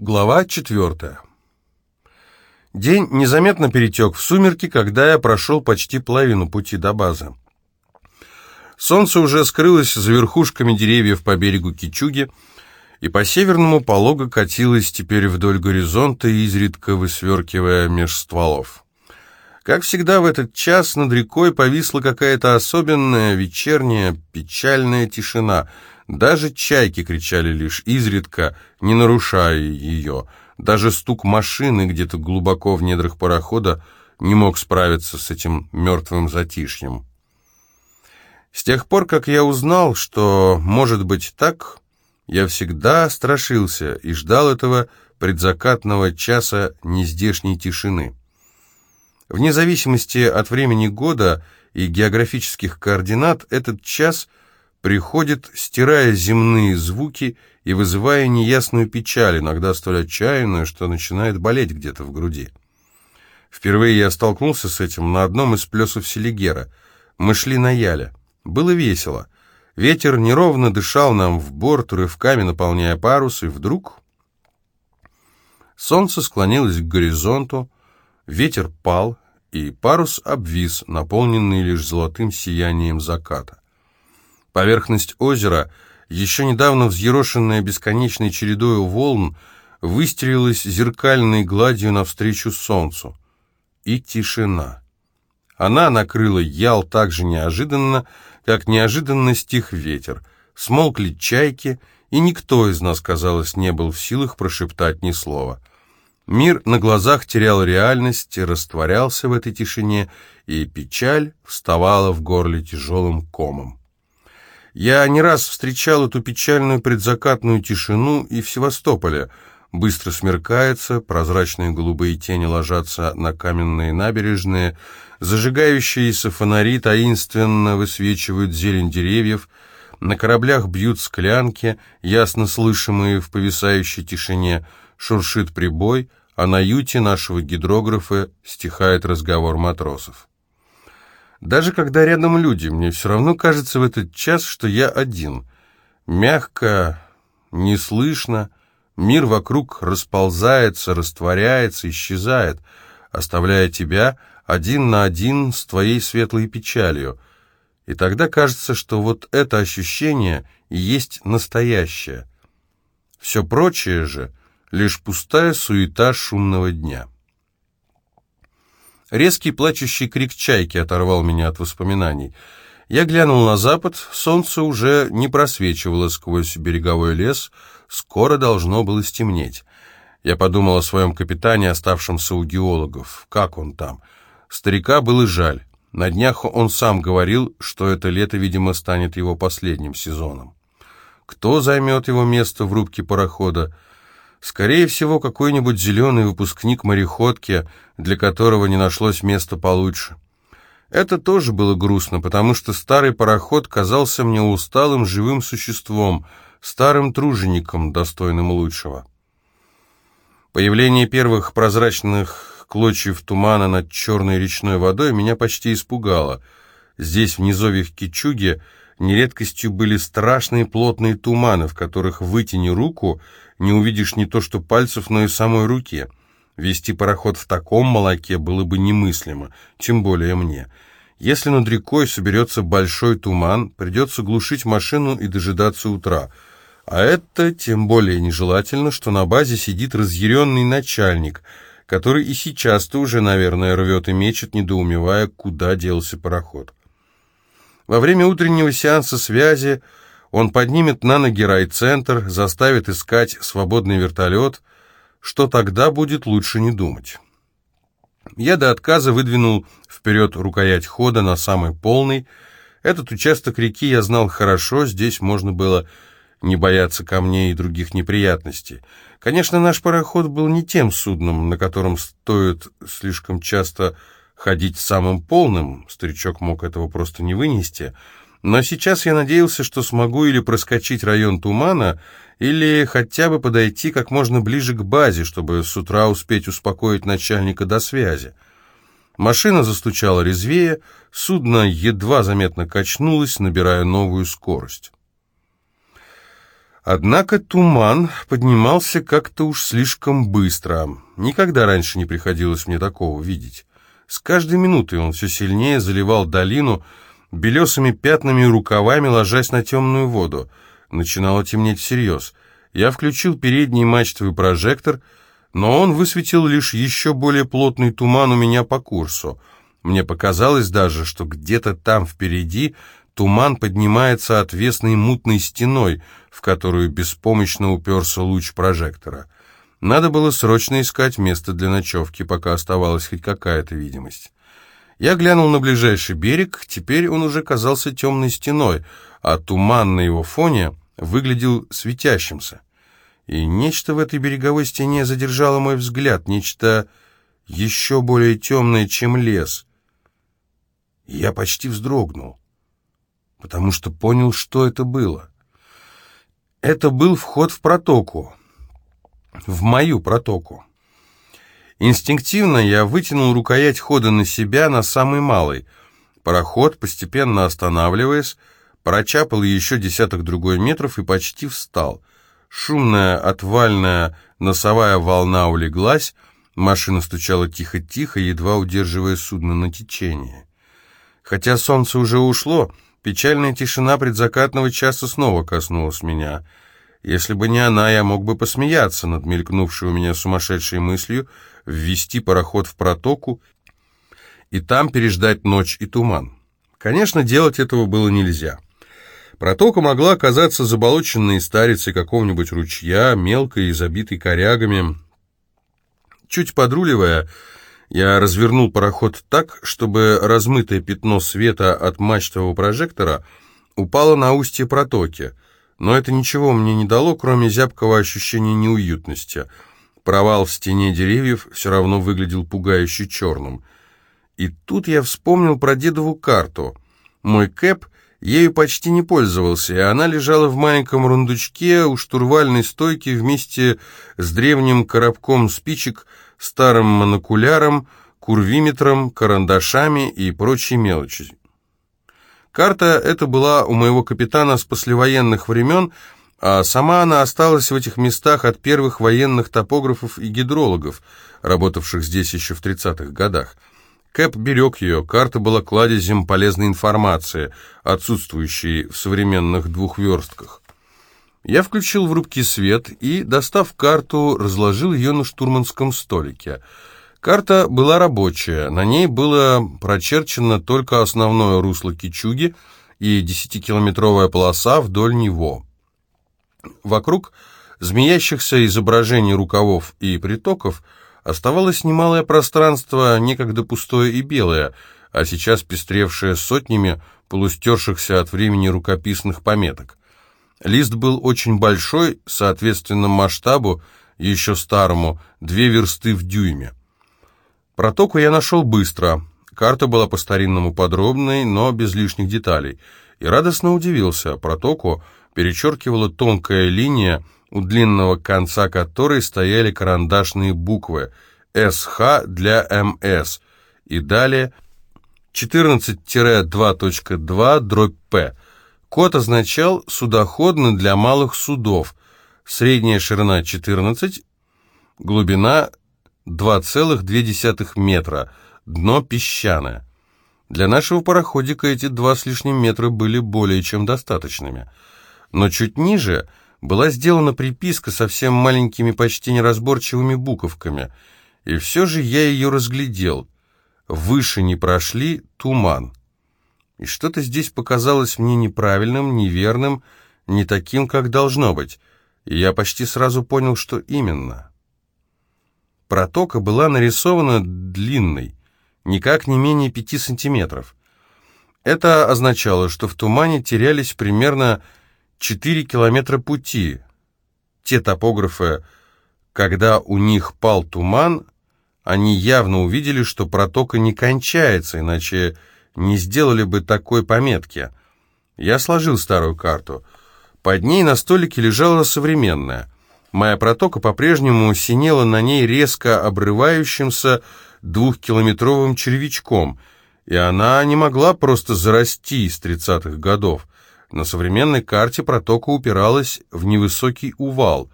Глава четвертая. День незаметно перетек в сумерки, когда я прошел почти половину пути до базы. Солнце уже скрылось за верхушками деревьев по берегу Кичуги, и по северному полого катилось теперь вдоль горизонта, изредка высверкивая меж стволов. Как всегда в этот час над рекой повисла какая-то особенная вечерняя печальная тишина — даже чайки кричали лишь изредка, не нарушая ее. Даже стук машины где-то глубоко в недрах парохода не мог справиться с этим мертвым затишьем. С тех пор, как я узнал, что может быть так, я всегда страшился и ждал этого предзакатного часа нездешней тишины. Вне зависимости от времени года и географических координат, этот час – приходит, стирая земные звуки и вызывая неясную печаль, иногда столь отчаянную, что начинает болеть где-то в груди. Впервые я столкнулся с этим на одном из плесов Селигера. Мы шли на Яле. Было весело. Ветер неровно дышал нам в борт, рывками наполняя парус, и вдруг... Солнце склонилось к горизонту, ветер пал, и парус обвис, наполненный лишь золотым сиянием заката. Поверхность озера, еще недавно взъерошенная бесконечной чередою волн, выстрелилась зеркальной гладью навстречу солнцу. И тишина. Она накрыла Ял так же неожиданно, как неожиданно стих ветер. Смолкли чайки, и никто из нас, казалось, не был в силах прошептать ни слова. Мир на глазах терял реальность, растворялся в этой тишине, и печаль вставала в горле тяжелым комом. Я не раз встречал эту печальную предзакатную тишину и в Севастополе. Быстро смеркается, прозрачные голубые тени ложатся на каменные набережные, зажигающиеся фонари таинственно высвечивают зелень деревьев, на кораблях бьют склянки, ясно слышимые в повисающей тишине, шуршит прибой, а на юте нашего гидрографа стихает разговор матросов. Даже когда рядом люди, мне все равно кажется в этот час, что я один. Мягко, неслышно, мир вокруг расползается, растворяется, исчезает, оставляя тебя один на один с твоей светлой печалью. И тогда кажется, что вот это ощущение и есть настоящее. Все прочее же — лишь пустая суета шумного дня. Резкий плачущий крик чайки оторвал меня от воспоминаний. Я глянул на запад, солнце уже не просвечивало сквозь береговой лес, скоро должно было стемнеть. Я подумал о своем капитане, оставшемся у геологов. Как он там? Старика было жаль. На днях он сам говорил, что это лето, видимо, станет его последним сезоном. Кто займет его место в рубке парохода? Скорее всего, какой-нибудь зеленый выпускник мореходки, для которого не нашлось места получше. Это тоже было грустно, потому что старый пароход казался мне усталым живым существом, старым тружеником, достойным лучшего. Появление первых прозрачных клочьев тумана над черной речной водой меня почти испугало. Здесь, в низовьях Кичуги, нередкостью были страшные плотные туманы, в которых вытяни руку — не увидишь не то что пальцев, но и самой руки. Вести пароход в таком молоке было бы немыслимо, тем более мне. Если над рекой соберется большой туман, придется глушить машину и дожидаться утра. А это тем более нежелательно, что на базе сидит разъяренный начальник, который и сейчас-то уже, наверное, рвет и мечет, недоумевая, куда делся пароход. Во время утреннего сеанса связи он поднимет на ноги райцентр, заставит искать свободный вертолет. Что тогда будет, лучше не думать. Я до отказа выдвинул вперед рукоять хода на самый полный. Этот участок реки я знал хорошо, здесь можно было не бояться камней и других неприятностей. Конечно, наш пароход был не тем судном, на котором стоит слишком часто ходить самым полным, старичок мог этого просто не вынести — но сейчас я надеялся, что смогу или проскочить район тумана, или хотя бы подойти как можно ближе к базе, чтобы с утра успеть успокоить начальника до связи. Машина застучала резвее, судно едва заметно качнулось, набирая новую скорость. Однако туман поднимался как-то уж слишком быстро. Никогда раньше не приходилось мне такого видеть. С каждой минутой он все сильнее заливал долину, белесыми пятнами и рукавами ложась на темную воду. Начинало темнеть всерьез. Я включил передний мачтовый прожектор, но он высветил лишь еще более плотный туман у меня по курсу. Мне показалось даже, что где-то там впереди туман поднимается отвесной мутной стеной, в которую беспомощно уперся луч прожектора. Надо было срочно искать место для ночевки, пока оставалась хоть какая-то видимость. Я глянул на ближайший берег, теперь он уже казался темной стеной, а туман на его фоне выглядел светящимся. И нечто в этой береговой стене задержало мой взгляд, нечто еще более темное, чем лес. Я почти вздрогнул, потому что понял, что это было. Это был вход в протоку, в мою протоку. Инстинктивно я вытянул рукоять хода на себя на самый малый. Пароход, постепенно останавливаясь, прочапал еще десяток другой метров и почти встал. Шумная отвальная носовая волна улеглась, машина стучала тихо-тихо, едва удерживая судно на течении. Хотя солнце уже ушло, печальная тишина предзакатного часа снова коснулась меня — если бы не она, я мог бы посмеяться над мелькнувшей у меня сумасшедшей мыслью ввести пароход в протоку и там переждать ночь и туман. Конечно, делать этого было нельзя. Протока могла оказаться заболоченной старицей какого-нибудь ручья, мелкой и забитой корягами. Чуть подруливая, я развернул пароход так, чтобы размытое пятно света от мачтового прожектора упало на устье протоки — но это ничего мне не дало, кроме зябкого ощущения неуютности. Провал в стене деревьев все равно выглядел пугающе черным. И тут я вспомнил про дедову карту. Мой кэп ею почти не пользовался, и она лежала в маленьком рундучке у штурвальной стойки вместе с древним коробком спичек, старым монокуляром, курвиметром, карандашами и прочей мелочью. Карта эта была у моего капитана с послевоенных времен, а сама она осталась в этих местах от первых военных топографов и гидрологов, работавших здесь еще в 30-х годах. Кэп берег ее, карта была кладезем полезной информации, отсутствующей в современных двухверстках. Я включил в рубке свет и, достав карту, разложил ее на штурманском столике – Карта была рабочая, на ней было прочерчено только основное русло Кичуги и десятикилометровая полоса вдоль него. Вокруг змеящихся изображений рукавов и притоков оставалось немалое пространство, некогда пустое и белое, а сейчас пестревшее сотнями полустершихся от времени рукописных пометок. Лист был очень большой, соответственно масштабу, еще старому, две версты в дюйме. Протоку я нашел быстро. Карта была по-старинному подробной, но без лишних деталей. И радостно удивился. Протоку перечеркивала тонкая линия, у длинного конца которой стояли карандашные буквы «СХ» для «МС» и далее 14-2.2 дробь «П». Код означал «судоходно для малых судов», средняя ширина 14, глубина 2,2 метра, дно песчаное. Для нашего пароходика эти два с лишним метра были более чем достаточными. Но чуть ниже была сделана приписка совсем маленькими, почти неразборчивыми буковками, и все же я ее разглядел. Выше не прошли туман. И что-то здесь показалось мне неправильным, неверным, не таким, как должно быть, и я почти сразу понял, что именно. Протока была нарисована длинной, никак не менее пяти сантиметров. Это означало, что в тумане терялись примерно 4 километра пути. Те топографы, когда у них пал туман, они явно увидели, что протока не кончается, иначе не сделали бы такой пометки. Я сложил старую карту. Под ней на столике лежала современная. Моя протока по-прежнему синела на ней резко обрывающимся двухкилометровым червячком, и она не могла просто зарасти из тридцатых годов. На современной карте протока упиралась в невысокий увал.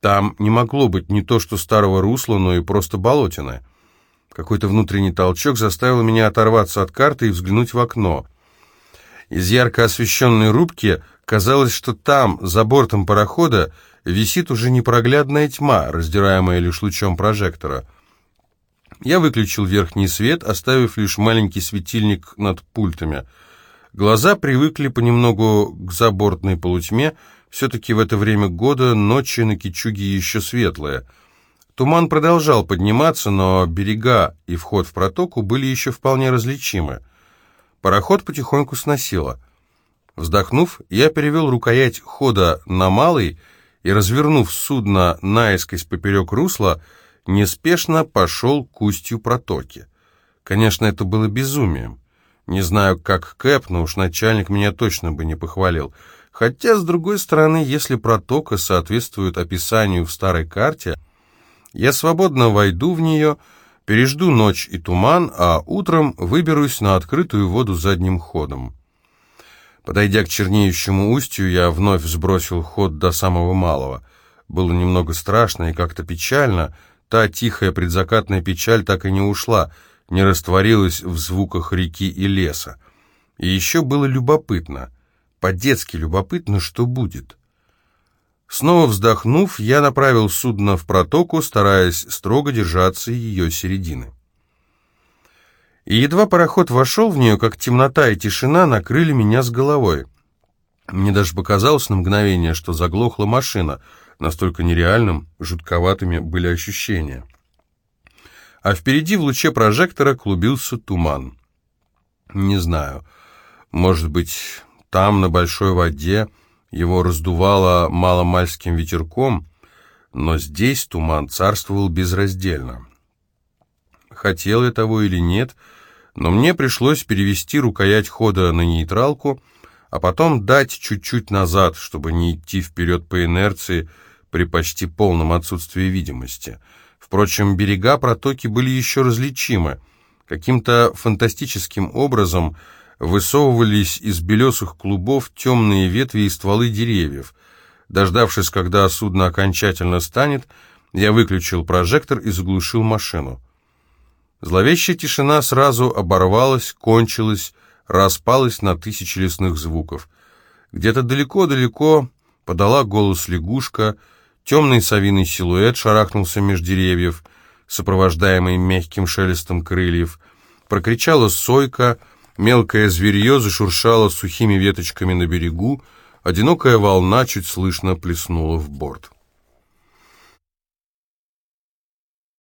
Там не могло быть не то что старого русла, но и просто болотина. Какой-то внутренний толчок заставил меня оторваться от карты и взглянуть в окно. Из ярко освещенной рубки казалось, что там, за бортом парохода, висит уже непроглядная тьма, раздираемая лишь лучом прожектора. Я выключил верхний свет, оставив лишь маленький светильник над пультами. Глаза привыкли понемногу к забортной полутьме, все-таки в это время года ночи на Кичуге еще светлые. Туман продолжал подниматься, но берега и вход в протоку были еще вполне различимы. Пароход потихоньку сносило. Вздохнув, я перевел рукоять хода на малый и, развернув судно наискось поперек русла, неспешно пошел к устью протоки. Конечно, это было безумием. Не знаю, как Кэп, но уж начальник меня точно бы не похвалил. Хотя, с другой стороны, если протока соответствует описанию в старой карте, я свободно войду в нее, пережду ночь и туман, а утром выберусь на открытую воду задним ходом. Подойдя к чернеющему устью, я вновь сбросил ход до самого малого. Было немного страшно и как-то печально. Та тихая предзакатная печаль так и не ушла — не растворилась в звуках реки и леса. И еще было любопытно, по-детски любопытно, что будет. Снова вздохнув, я направил судно в протоку, стараясь строго держаться ее середины. И едва пароход вошел в нее, как темнота и тишина накрыли меня с головой. Мне даже показалось на мгновение, что заглохла машина, настолько нереальным, жутковатыми были ощущения а впереди в луче прожектора клубился туман. Не знаю, может быть, там, на большой воде, его раздувало маломальским ветерком, но здесь туман царствовал безраздельно. Хотел я того или нет, но мне пришлось перевести рукоять хода на нейтралку, а потом дать чуть-чуть назад, чтобы не идти вперед по инерции при почти полном отсутствии видимости — Впрочем, берега протоки были еще различимы. Каким-то фантастическим образом высовывались из белесых клубов темные ветви и стволы деревьев. Дождавшись, когда судно окончательно станет, я выключил прожектор и заглушил машину. Зловещая тишина сразу оборвалась, кончилась, распалась на тысячи лесных звуков. Где-то далеко-далеко подала голос лягушка — Темный совиный силуэт шарахнулся меж деревьев, сопровождаемый мягким шелестом крыльев. Прокричала сойка, мелкое зверье зашуршало сухими веточками на берегу, одинокая волна чуть слышно плеснула в борт.